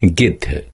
Git.